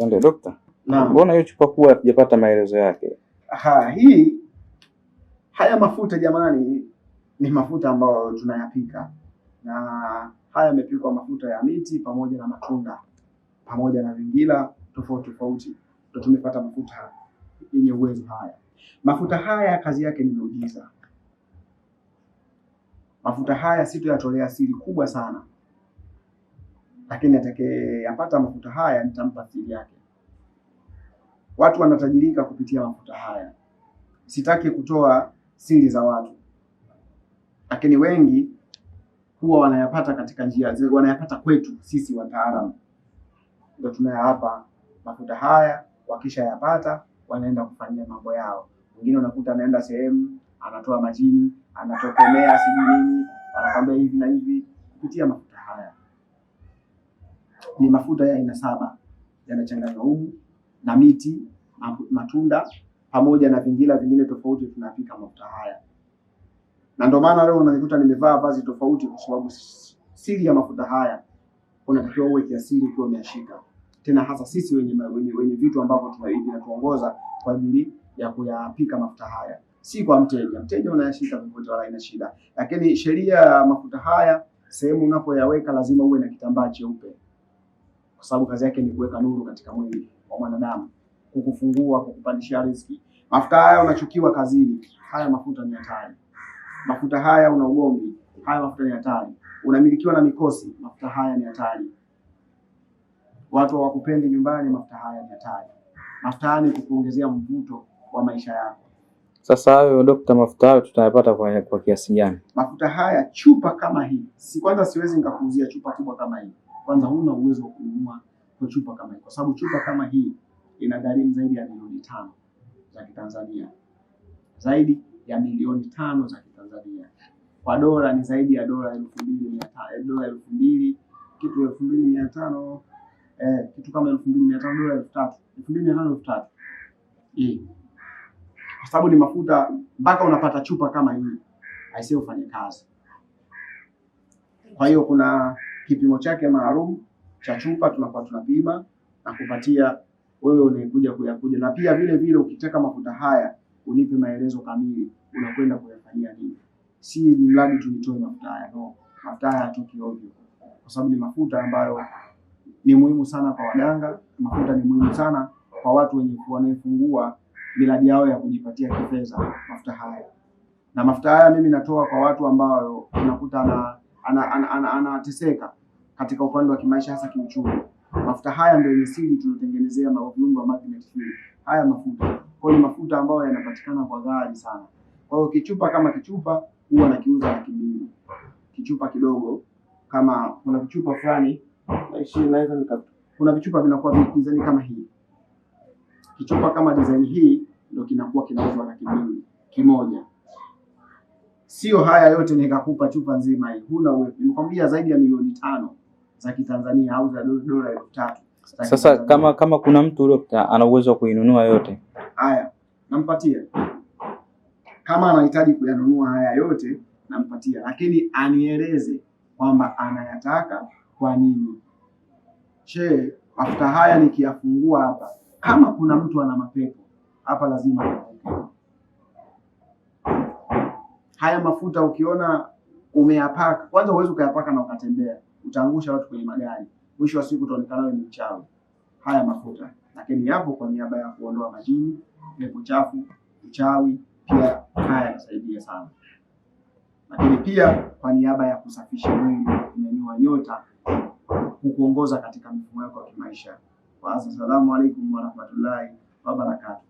Asante dokta. Naam. Mbona hiyo chupa kubwa hatujapata maelezo yake? Ha, hii haya mafuta jamani, ni mafuta ambayo tunayapika na haya yamepikwa mafuta ya miti pamoja na matunda pamoja na vingila tofauti tofauti, ndio tumepata mafuta yenye uwezo haya. Mafuta haya kazi yake ni miujiza. Mafuta haya sitoyatolea siri kubwa sana, lakini atakayeyapata mafuta haya nitampa siri yake. Watu wanatajirika kupitia mafuta haya. Sitaki kutoa siri za watu, lakini wengi huwa wanayapata katika njia wanayapata kwetu sisi wataalamu, ndio tunayawapa mafuta haya. Wakishayapata wanaenda kufanyia mambo yao. Wengine unakuta anaenda sehemu anatoa majini, anatokomea sijui nini, anakwambia hivi na hivi kupitia mafuta haya. Ni mafuta ya aina saba. Yanachanganywa humu na miti, matunda pamoja na vingila vingine tofauti, tunapika mafuta haya, na ndio maana leo unanikuta nimevaa vazi tofauti, kwa sababu siri ya mafuta haya unatakiwa uwe kiasiri ukiwa umeashika, tena hasa sisi wenye, wenye, wenye vitu ambavyo vinatuongoza kwa ajili ya kuyapika mafuta haya, si kwa mteja. Mteja unayashika popote, wala shida, lakini sheria ya mafuta haya, sehemu unapoyaweka lazima uwe na kitambaa cheupe kwa sababu kazi yake ni kuweka nuru katika mwili wa mwanadamu, kukufungua, kukupandishia riziki. Mafuta haya unachukiwa kazini, haya mafuta ni hatari. Mafuta haya una ugomvi, haya mafuta ni hatari. Unamilikiwa na mikosi, mafuta haya ni hatari. Watu hawakupendi nyumbani, mafuta haya ni hatari. Mafuta haya ni kukuongezea mvuto wa maisha yako. Sasa hayo dokta, mafuta hayo tutayapata kwa, kwa kiasi gani? Mafuta haya chupa kama hii, si kwanza, siwezi nikakuuzia chupa kubwa kama hii. Kwanza huna uwezo wa kununua kwa chupa kama hii, kwa sababu chupa kama hii ina gharimu zaidi ya milioni tano za Kitanzania, zaidi ya milioni tano za Kitanzania. Kwa dola ni zaidi ya dola elfu mbili mia tano eh, dola elfu mbili kitu elfu mbili mia tano eh, kitu kama elfu mbili mia tano dola elfu tatu. Elfu mbili mia tano elfu tatu. Hii kwa sababu ni mafuta mpaka unapata chupa kama hii aisee ufanye kazi. Kwa hiyo kuna kipimo chake maalum cha chupa tunakuwa tunapima na kupatia wewe unayekuja kuyakuja, na pia vile vile ukitaka mafuta haya unipe maelezo kamili, unakwenda kuyafanyia nini. Si mradi tu mafuta haya, no. Mafuta haya hatoki ovyo, kwa sababu ni mafuta ambayo ni muhimu sana kwa waganga. Mafuta ni muhimu sana kwa watu wenye wanaefungua miradi yao ya kujipatia kifedha, mafuta haya na mafuta haya mimi natoa kwa watu ambao unakuta ana anateseka ana, ana, ana, anateseka katika upande wa kimaisha hasa kiuchumi. Mafuta haya ndio misingi tunatengenezea viungo magnet free. Haya mafuta kwa hiyo mafuta ambayo yanapatikana kwa ghali sana. Kwa hiyo kichupa kama kichupa huwa nakiuza laki mbili, kichupa kidogo kama kuna vichupa fulani nika kuna vichupa vinakuwa vi- design kama hii. Kichupa kama design hii ndio kinakuwa kinauzwa laki mbili kimoja sio haya yote nikakupa chupa nzima hii, huna uwezo. Nimekwambia zaidi ya milioni tano za Kitanzania au za do- dola elfu tatu Sasa kama kama kuna mtu dokta ana uwezo wa kuinunua yote, haya nampatia, kama anahitaji kuyanunua haya yote nampatia, lakini anieleze kwamba anayataka kwa nini. Che, mafuta haya nikiyafungua hapa, kama kuna mtu ana mapepo hapa, lazima. Haya mafuta ukiona umeyapaka, kwanza huwezi ukayapaka na ukatembea, utaangusha watu kwenye magari, mwisho wa siku utaonekana wewe ni mchawi. Haya mafuta lakini yapo kwa niaba ya kuondoa majini, pepo chafu, uchawi, pia haya yanasaidia sana, lakini pia kwa niaba ya kusafisha mwili, kunyanyua nyota, kukuongoza katika mifumo yako ya kimaisha. Wa assalamu alaikum warahmatullahi wabarakatuh.